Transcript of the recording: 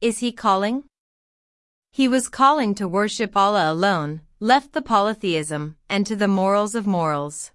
is he calling? He was calling to worship Allah alone, left the polytheism, and to the morals of morals.